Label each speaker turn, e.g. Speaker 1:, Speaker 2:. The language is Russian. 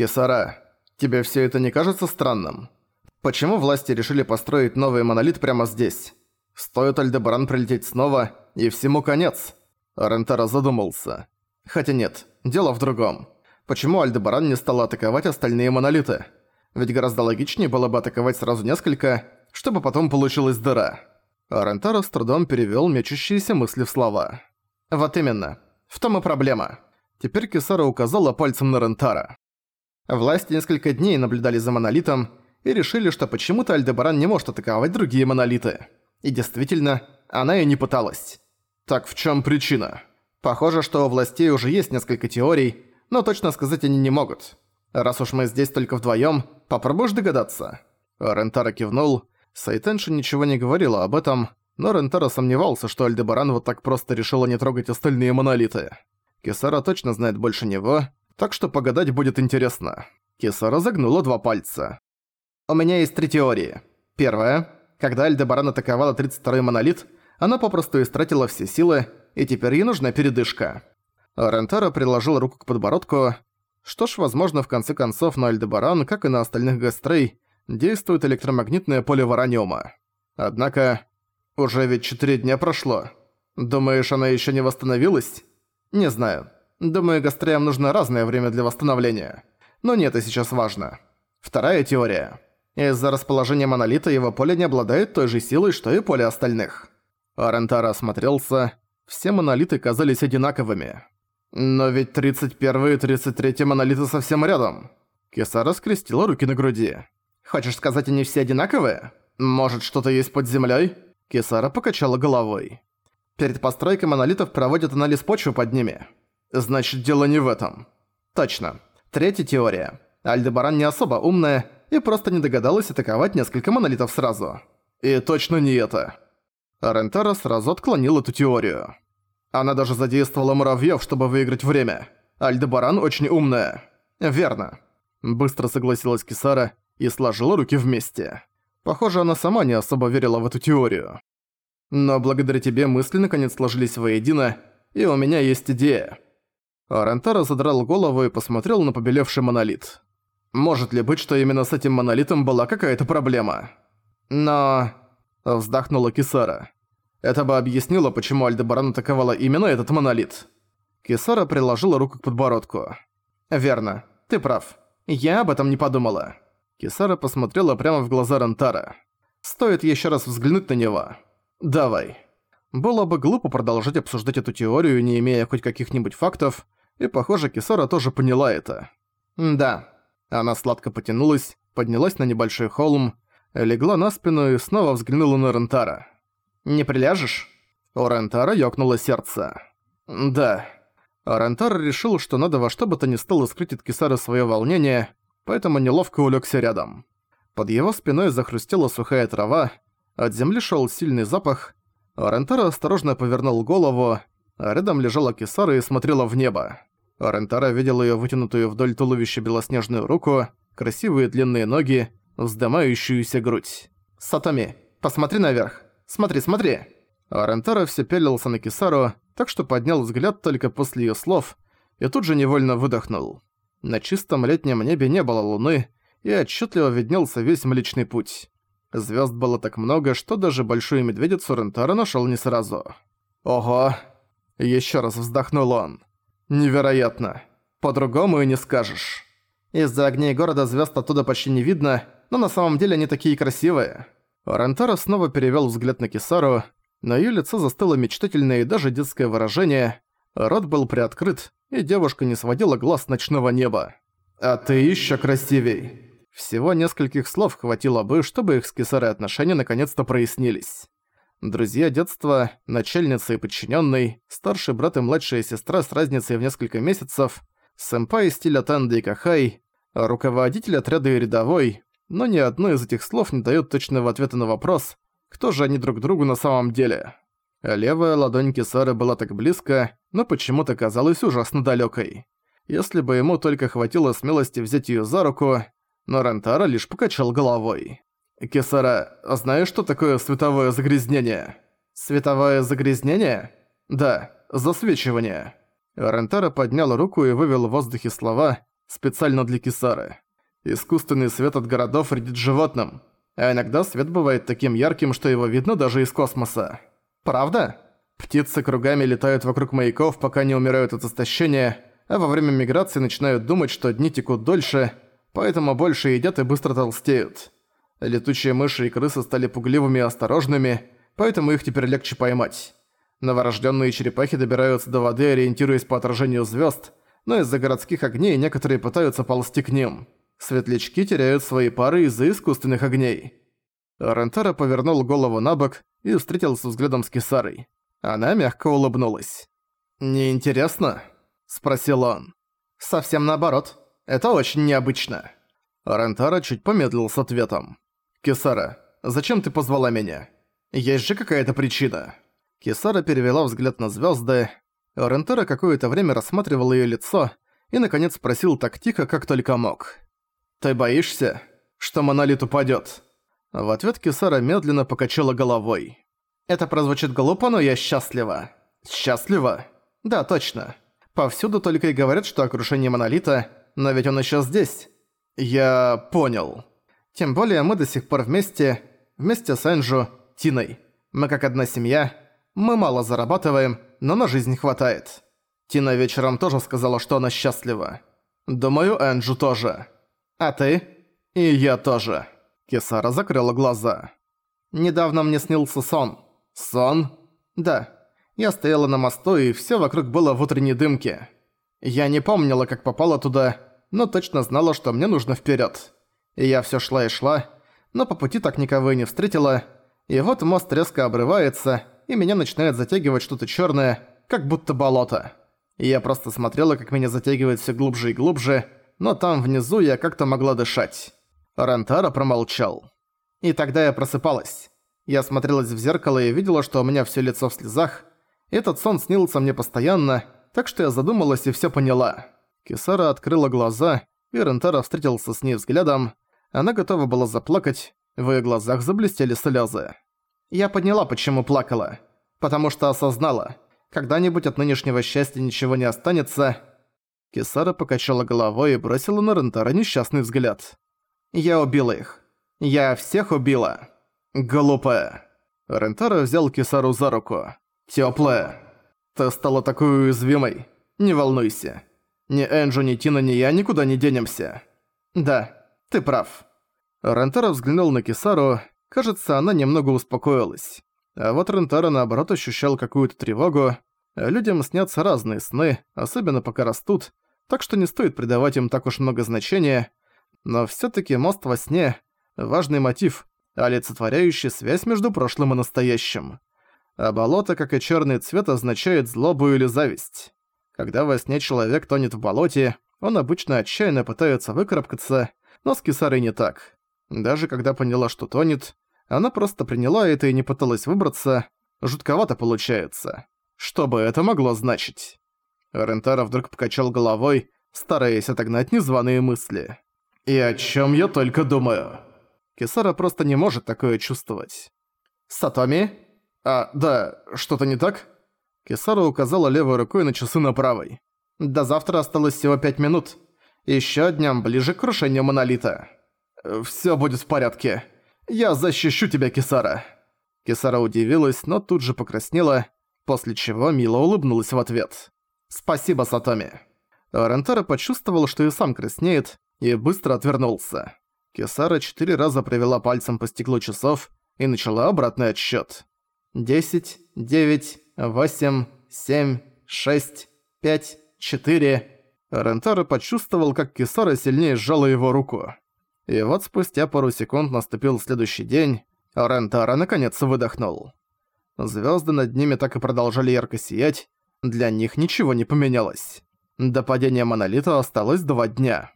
Speaker 1: «Кисара, тебе все это не кажется странным? Почему власти решили построить новый монолит прямо здесь? Стоит Альдебаран прилететь снова, и всему конец?» Рентара задумался. Хотя нет, дело в другом. Почему Альдебаран не стал атаковать остальные монолиты? Ведь гораздо логичнее было бы атаковать сразу несколько, чтобы потом получилась дыра. А Рентаро с трудом перевёл мечущиеся мысли в слова. «Вот именно. В том и проблема». Теперь Кисара указала пальцем на Рентара. Власти несколько дней наблюдали за монолитом и решили, что почему-то Альдебаран не может атаковать другие монолиты. И действительно, она и не пыталась. Так в чем причина? Похоже, что у властей уже есть несколько теорий, но точно сказать они не могут. Раз уж мы здесь только вдвоем, попробуешь догадаться?» Рентара кивнул. Сайтенши ничего не говорила об этом, но Рентара сомневался, что Альдебаран вот так просто решила не трогать остальные монолиты. Кисара точно знает больше него, так что погадать будет интересно. Кисара загнула два пальца. «У меня есть три теории. Первая. Когда Альдебаран атаковала 32-й монолит, она попросту истратила все силы, и теперь ей нужна передышка». Рентара приложил руку к подбородку. Что ж, возможно, в конце концов на Альдебаран, как и на остальных гастрей, действует электромагнитное поле вараниума. Однако, уже ведь четыре дня прошло. Думаешь, она еще не восстановилась? Не знаю. Думаю, гастреям нужно разное время для восстановления. Но не это сейчас важно. Вторая теория. Из-за расположения монолита его поле не обладает той же силой, что и поле остальных. Арентара осмотрелся. Все монолиты казались одинаковыми. Но ведь 31 и 33 монолиты совсем рядом. Кесара скрестила руки на груди. Хочешь сказать, они все одинаковые? Может, что-то есть под землей? Кесара покачала головой. Перед постройкой монолитов проводят анализ почвы под ними. Значит, дело не в этом. Точно. Третья теория. Альдебаран не особо умная и просто не догадалась атаковать несколько монолитов сразу. И точно не это. Рентара сразу отклонил эту теорию. Она даже задействовала муравьёв, чтобы выиграть время. Альдебаран очень умная. Верно. Быстро согласилась Кисара и сложила руки вместе. Похоже, она сама не особо верила в эту теорию. Но благодаря тебе мысли наконец сложились воедино, и у меня есть идея. Арентара задрал голову и посмотрел на побелевший монолит. Может ли быть, что именно с этим монолитом была какая-то проблема? Но... Вздохнула Кисара. Это бы объяснило, почему Альдебаран атаковала именно этот монолит. Кисара приложила руку к подбородку. «Верно. Ты прав. Я об этом не подумала». Кисара посмотрела прямо в глаза Рентара. «Стоит еще раз взглянуть на него. Давай». Было бы глупо продолжать обсуждать эту теорию, не имея хоть каких-нибудь фактов, и, похоже, Кисара тоже поняла это. «Да». Она сладко потянулась, поднялась на небольшой холм, легла на спину и снова взглянула на Рентара. «Не приляжешь?» У Рентара ёкнуло сердце. «Да». Рентар решил, что надо во что бы то ни стало скрыть от Кисары своё волнение, поэтому неловко улегся рядом. Под его спиной захрустела сухая трава, от земли шел сильный запах. Рентара осторожно повернул голову, а рядом лежала Кисара и смотрела в небо. Рентара видел ее вытянутую вдоль туловища белоснежную руку, красивые длинные ноги, вздымающуюся грудь. «Сатоми, посмотри наверх! Смотри, смотри!» Рентара все пялился на Кисару, так что поднял взгляд только после ее слов и тут же невольно выдохнул. На чистом летнем небе не было луны, и отчетливо виднелся весь Млечный Путь. Звезд было так много, что даже большую медведицу Рентара нашел не сразу. «Ого!» Еще раз вздохнул он. «Невероятно. По-другому и не скажешь. Из-за огней города звезд оттуда почти не видно, но на самом деле они такие красивые». Рентара снова перевел взгляд на Кисару, на её лицо застыло мечтательное и даже детское выражение, рот был приоткрыт, и девушка не сводила глаз с ночного неба. «А ты ещё красивей!» Всего нескольких слов хватило бы, чтобы их с Кисарой отношения наконец-то прояснились. Друзья детства, начальница и подчиненный, старший брат и младшая сестра с разницей в несколько месяцев, сэмпай стиля Танда и Кахай, руководитель отряда и рядовой, но ни одно из этих слов не дает точного ответа на вопрос, кто же они друг другу на самом деле. Левая ладонь Кисары была так близко, но почему-то казалась ужасно далекой. Если бы ему только хватило смелости взять ее за руку, но Рентара лишь покачал головой. «Кисара, знаешь, что такое световое загрязнение?» «Световое загрязнение?» «Да, засвечивание». Рентара поднял руку и вывел в воздухе слова специально для Кисары. Искусственный свет от городов вредит животным, а иногда свет бывает таким ярким, что его видно даже из космоса. Правда? Птицы кругами летают вокруг маяков, пока не умирают от истощения, а во время миграции начинают думать, что дни текут дольше, поэтому больше едят и быстро толстеют. Летучие мыши и крысы стали пугливыми и осторожными, поэтому их теперь легче поймать. Новорожденные черепахи добираются до воды, ориентируясь по отражению звезд, но из-за городских огней некоторые пытаются ползти к ним. Светлячки теряют свои пары из-за искусственных огней. Рентара повернул голову на бок и встретился взглядом с Кисарой. Она мягко улыбнулась. «Неинтересно?» – спросил он. «Совсем наоборот. Это очень необычно». Рентара чуть помедлил с ответом. «Кисара, зачем ты позвала меня? Есть же какая-то причина». Кисара перевела взгляд на звезды. Рентера какое-то время рассматривал ее лицо и, наконец, спросил так тихо, как только мог. «Ты боишься, что монолит упадет? В ответ Кисара медленно покачала головой. «Это прозвучит глупо, но я счастлива». «Счастлива?» «Да, точно. Повсюду только и говорят, что о крушении монолита, но ведь он еще здесь». «Я понял. Тем более мы до сих пор вместе, вместе с Энджу, Тиной. Мы как одна семья, мы мало зарабатываем, но на жизнь хватает. Тина вечером тоже сказала, что она счастлива. Думаю, Энджу тоже. А ты? И я тоже. Кесара закрыла глаза. Недавно мне снился сон. Сон? Да. Я стояла на мосту, и всё вокруг было в утренней дымке. Я не помнила, как попала туда, но точно знала, что мне нужно вперёд. И я всё шла и шла, но по пути так никого и не встретила, и вот мост резко обрывается, и меня начинает затягивать что-то чёрное, как будто болото. И я просто смотрела, как меня затягивает всё глубже и глубже, но там внизу я как-то могла дышать. Рантара промолчал. И тогда я просыпалась. Я смотрелась в зеркало и видела, что у меня всё лицо в слезах. Этот сон снился мне постоянно, так что я задумалась и всё поняла. Кисара открыла глаза, и Рентара встретился с ней взглядом. Она готова была заплакать, в её глазах заблестели слёзы. Я подняла, почему плакала. Потому что осознала. Когда-нибудь от нынешнего счастья ничего не останется. Кисара покачала головой и бросила на Рентара несчастный взгляд. Я убила их. Я всех убила. Глупая. Рентара взял Кисару за руку. Тёплая. Ты стала такой уязвимой. Не волнуйся. Ни Энджу, ни Тина, ни я никуда не денемся. Да, ты прав. Рентара взглянул на Кисару, Кажется, она немного успокоилась. А вот Рентара наоборот ощущал какую-то тревогу. Людям снятся разные сны, особенно пока растут, так что не стоит придавать им так уж много значения. Но всё-таки мост во сне – важный мотив, олицетворяющий связь между прошлым и настоящим. А болото, как и чёрный цвет, означает злобу или зависть. Когда во сне человек тонет в болоте, он обычно отчаянно пытается выкарабкаться, но с Кисарой не так. Даже когда поняла, что тонет, она просто приняла это и не пыталась выбраться. Жутковато получается. Что бы это могло значить? Рентара вдруг покачал головой, стараясь отогнать незваные мысли. «И о чем я только думаю?» Кисара просто не может такое чувствовать. «Сатоми?» «А, да, что-то не так?» Кисара указала левой рукой на часы на правой. «До завтра осталось всего пять минут. Еще дням ближе к крушению Монолита». «Всё будет в порядке. Я защищу тебя, Кисара». Кисара удивилась, но тут же покраснела, после чего мило улыбнулась в ответ. «Спасибо, Сатоми». Рентара почувствовал, что и сам краснеет, и быстро отвернулся. Кисара четыре раза провела пальцем по стеклу часов и начала обратный отсчёт. «Десять, девять, восемь, семь, шесть, пять, четыре...» Рентара почувствовал, как Кисара сильнее сжала его руку. И вот спустя пару секунд наступил следующий день, а Рентара наконец выдохнул. Звезды над ними так и продолжали ярко сиять, для них ничего не поменялось. До падения Монолита осталось два дня.